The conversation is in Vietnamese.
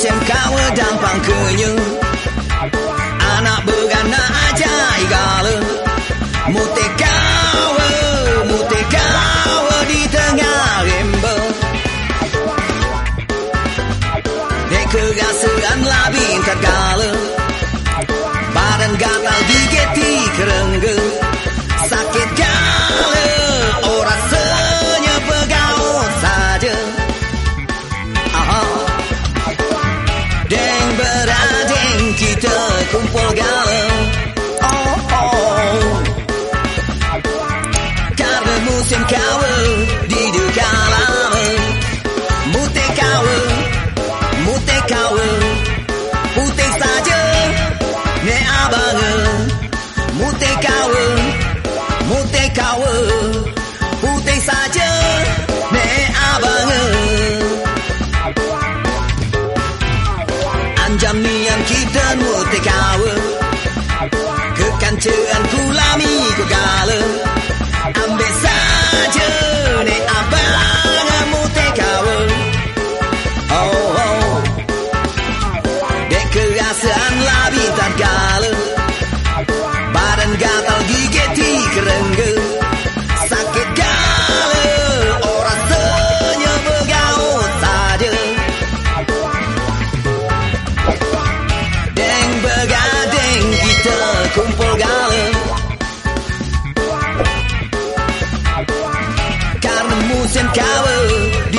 Macam kawa dan pangkanya Anak beranak aja igala Mute kawa, mute kawa di tengah rimba Dekerasaan labin tergala beradik kita kumpul galau Oh oh. Karena musim kawal jamian kita mutik awal Kekancaan coward